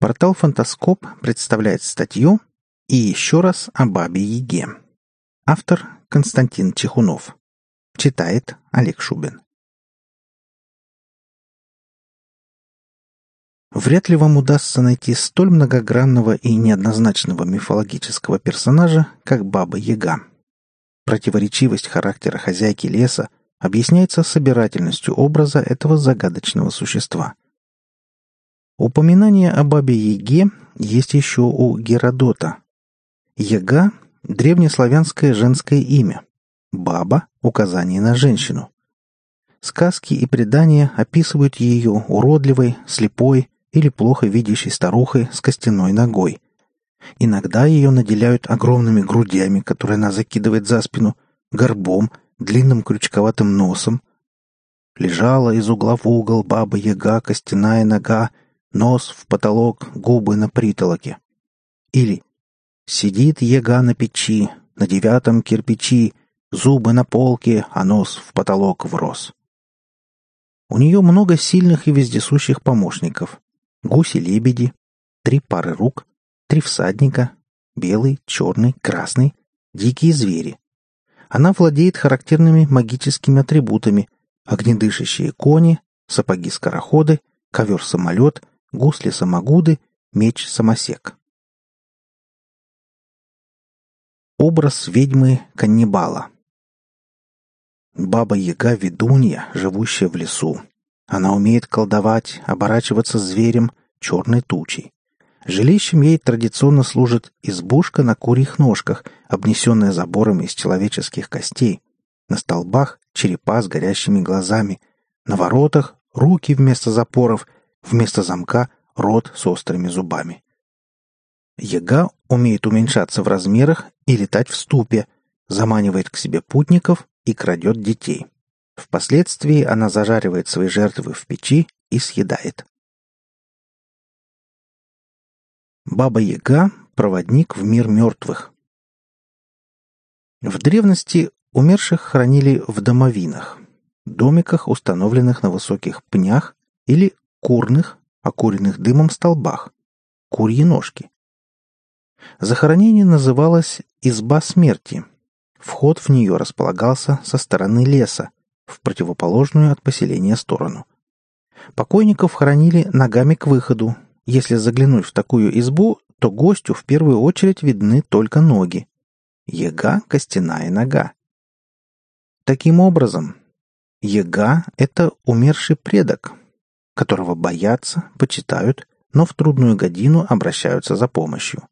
Портал «Фантаскоп» представляет статью «И еще раз о Бабе Яге». Автор Константин Чехунов. Читает Олег Шубин. Вряд ли вам удастся найти столь многогранного и неоднозначного мифологического персонажа, как Баба Яга. Противоречивость характера хозяйки леса объясняется собирательностью образа этого загадочного существа – Упоминание о бабе Яге есть еще у Геродота. Яга – древнеславянское женское имя. Баба – указание на женщину. Сказки и предания описывают ее уродливой, слепой или плохо видящей старухой с костяной ногой. Иногда ее наделяют огромными грудями, которые она закидывает за спину, горбом, длинным крючковатым носом. Лежала из угла в угол баба-яга, костяная нога, нос в потолок, губы на притолоке. Или «Сидит яга на печи, на девятом кирпичи, зубы на полке, а нос в потолок врос». У нее много сильных и вездесущих помощников. Гуси-лебеди, три пары рук, три всадника, белый, черный, красный, дикие звери. Она владеет характерными магическими атрибутами – огнедышащие кони, сапоги-скороходы, ковер-самолет, гусли-самогуды, меч-самосек. Образ ведьмы-каннибала Баба-яга — ведунья, живущая в лесу. Она умеет колдовать, оборачиваться зверем, черной тучей. Жилищем ей традиционно служит избушка на курьих ножках, обнесенная забором из человеческих костей. На столбах — черепа с горящими глазами. На воротах — руки вместо запоров — Вместо замка — рот с острыми зубами. Яга умеет уменьшаться в размерах и летать в ступе, заманивает к себе путников и крадет детей. Впоследствии она зажаривает свои жертвы в печи и съедает. Баба-яга – проводник в мир мертвых. В древности умерших хранили в домовинах, домиках, установленных на высоких пнях или курных, окуренных дымом столбах, курьи ножки. Захоронение называлось «изба смерти». Вход в нее располагался со стороны леса, в противоположную от поселения сторону. Покойников хоронили ногами к выходу. Если заглянуть в такую избу, то гостю в первую очередь видны только ноги. Ега – костяная нога. Таким образом, Ега – это умерший предок, которого боятся, почитают, но в трудную годину обращаются за помощью.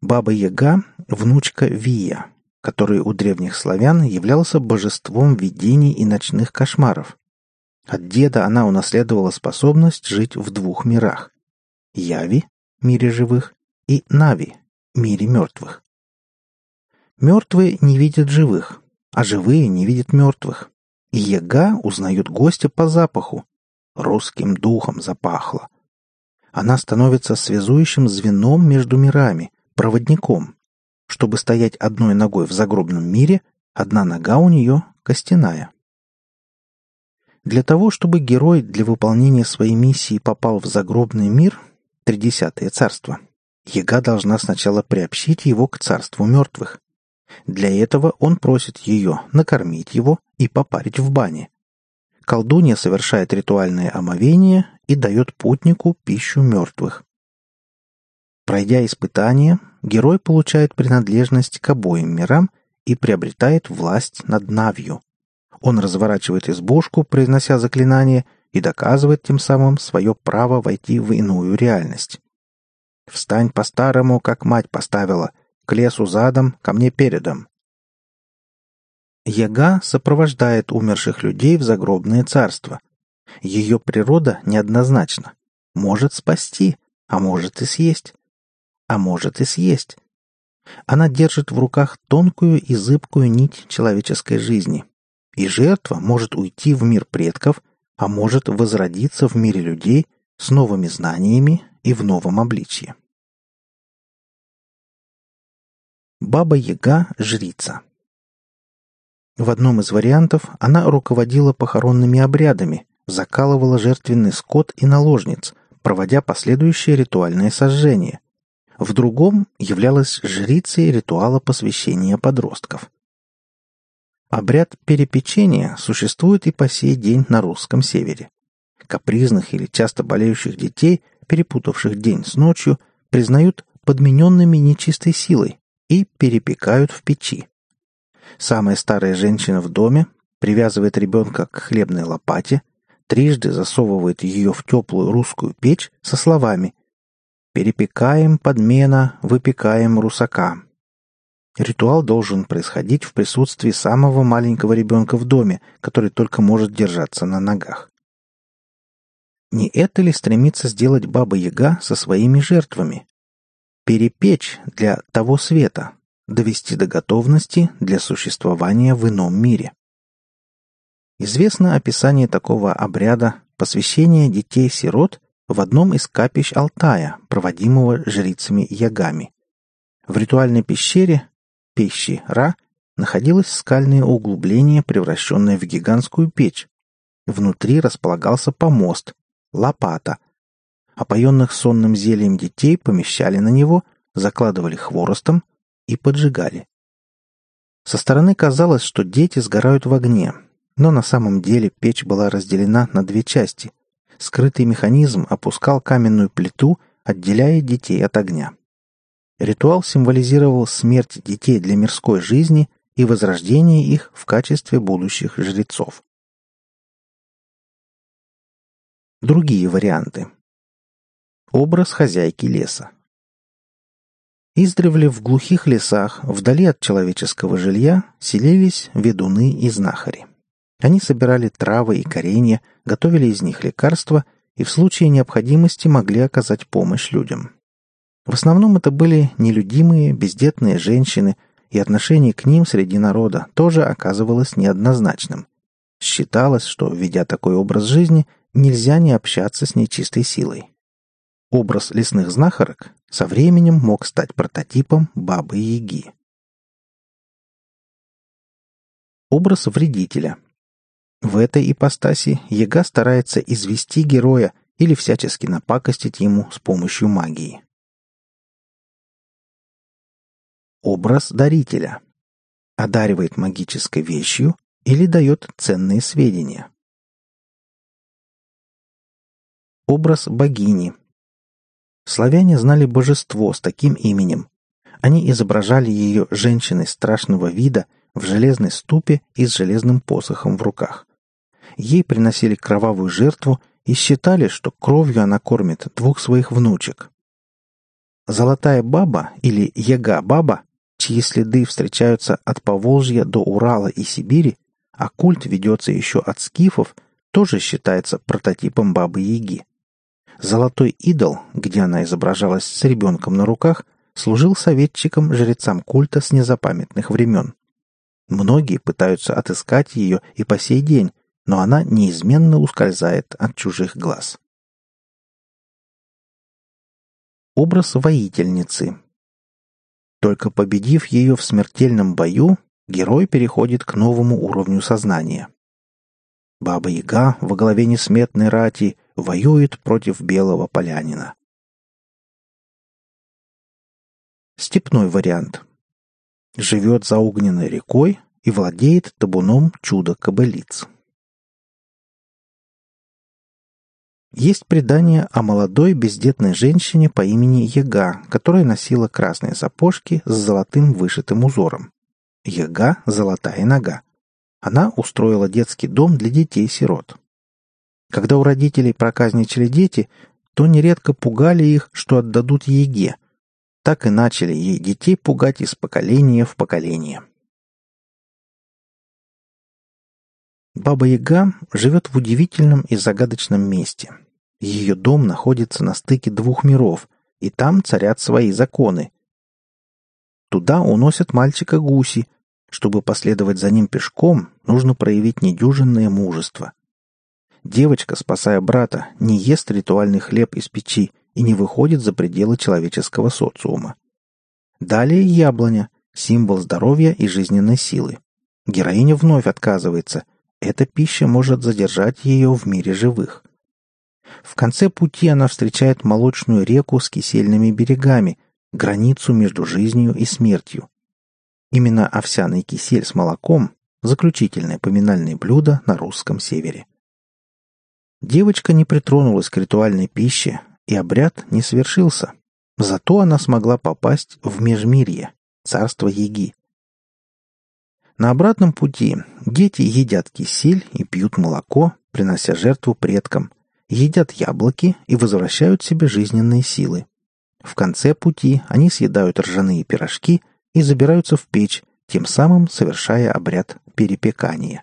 Баба-Яга – внучка Вия, который у древних славян являлся божеством видений и ночных кошмаров. От деда она унаследовала способность жить в двух мирах – Яви – мире живых и Нави – мире мертвых. Мертвые не видят живых, а живые не видят мертвых. И Яга узнают гостя по запаху, Русским духом запахло. Она становится связующим звеном между мирами, проводником. Чтобы стоять одной ногой в загробном мире, одна нога у нее костяная. Для того, чтобы герой для выполнения своей миссии попал в загробный мир, тридесятое царство, Яга должна сначала приобщить его к царству мертвых. Для этого он просит ее накормить его и попарить в бане колдунья совершает ритуальное омовение и дает путнику пищу мертвых. Пройдя испытание, герой получает принадлежность к обоим мирам и приобретает власть над Навью. Он разворачивает избушку, произнося заклинание, и доказывает тем самым свое право войти в иную реальность. «Встань по-старому, как мать поставила, к лесу задом, ко мне передом. Яга сопровождает умерших людей в загробное царство. Ее природа неоднозначна. Может спасти, а может и съесть. А может и съесть. Она держит в руках тонкую и зыбкую нить человеческой жизни. И жертва может уйти в мир предков, а может возродиться в мире людей с новыми знаниями и в новом обличье. Баба-яга – жрица – в одном из вариантов она руководила похоронными обрядами, закалывала жертвенный скот и наложниц, проводя последующее ритуальное сожжение. В другом являлась жрицей ритуала посвящения подростков. Обряд перепечения существует и по сей день на русском севере. Капризных или часто болеющих детей, перепутавших день с ночью, признают подмененными нечистой силой и перепекают в печи. Самая старая женщина в доме привязывает ребенка к хлебной лопате, трижды засовывает ее в теплую русскую печь со словами «Перепекаем подмена, выпекаем русака». Ритуал должен происходить в присутствии самого маленького ребенка в доме, который только может держаться на ногах. Не это ли стремится сделать Баба Яга со своими жертвами? Перепечь для того света, довести до готовности для существования в ином мире. Известно описание такого обряда посвящения детей-сирот в одном из капищ Алтая, проводимого жрицами-ягами. В ритуальной пещере, пещи Ра, находилось скальное углубление, превращенное в гигантскую печь. Внутри располагался помост, лопата. Опоенных сонным зельем детей помещали на него, закладывали хворостом и поджигали. Со стороны казалось, что дети сгорают в огне, но на самом деле печь была разделена на две части. Скрытый механизм опускал каменную плиту, отделяя детей от огня. Ритуал символизировал смерть детей для мирской жизни и возрождение их в качестве будущих жрецов. Другие варианты. Образ хозяйки леса. Издревле в глухих лесах, вдали от человеческого жилья, селились ведуны и знахари. Они собирали травы и коренья, готовили из них лекарства и в случае необходимости могли оказать помощь людям. В основном это были нелюдимые, бездетные женщины, и отношение к ним среди народа тоже оказывалось неоднозначным. Считалось, что, ведя такой образ жизни, нельзя не общаться с нечистой силой. Образ лесных знахарок со временем мог стать прототипом Бабы-Яги. Образ вредителя. В этой ипостаси Яга старается извести героя или всячески напакостить ему с помощью магии. Образ дарителя. Одаривает магической вещью или дает ценные сведения. Образ богини. Славяне знали божество с таким именем. Они изображали ее женщиной страшного вида в железной ступе и с железным посохом в руках. Ей приносили кровавую жертву и считали, что кровью она кормит двух своих внучек. Золотая баба или яга-баба, чьи следы встречаются от Поволжья до Урала и Сибири, а культ ведется еще от скифов, тоже считается прототипом бабы-яги. Золотой идол, где она изображалась с ребенком на руках, служил советчиком жрецам культа с незапамятных времен. Многие пытаются отыскать ее и по сей день, но она неизменно ускользает от чужих глаз. Образ воительницы. Только победив ее в смертельном бою, герой переходит к новому уровню сознания. Баба-яга во главе несметной рати воюет против белого полянина. Степной вариант. Живет за огненной рекой и владеет табуном чудо-кобылиц. Есть предание о молодой бездетной женщине по имени Яга, которая носила красные сапожки с золотым вышитым узором. Яга – золотая нога. Она устроила детский дом для детей-сирот. Когда у родителей проказничали дети, то нередко пугали их, что отдадут еге. Так и начали ей детей пугать из поколения в поколение. Баба-яга живет в удивительном и загадочном месте. Ее дом находится на стыке двух миров, и там царят свои законы. Туда уносят мальчика гуси. Чтобы последовать за ним пешком, нужно проявить недюжинное мужество – Девочка, спасая брата, не ест ритуальный хлеб из печи и не выходит за пределы человеческого социума. Далее яблоня, символ здоровья и жизненной силы. Героиня вновь отказывается. Эта пища может задержать ее в мире живых. В конце пути она встречает молочную реку с кисельными берегами, границу между жизнью и смертью. Именно овсяный кисель с молоком – заключительное поминальное блюдо на русском севере. Девочка не притронулась к ритуальной пище, и обряд не свершился. Зато она смогла попасть в Межмирье, царство Еги. На обратном пути дети едят кисель и пьют молоко, принося жертву предкам, едят яблоки и возвращают себе жизненные силы. В конце пути они съедают ржаные пирожки и забираются в печь, тем самым совершая обряд перепекания.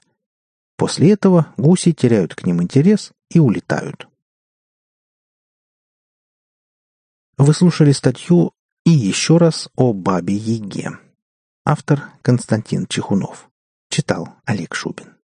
После этого гуси теряют к ним интерес и улетают. Вы слушали статью «И еще раз о Бабе Яге». Автор Константин Чехунов. Читал Олег Шубин.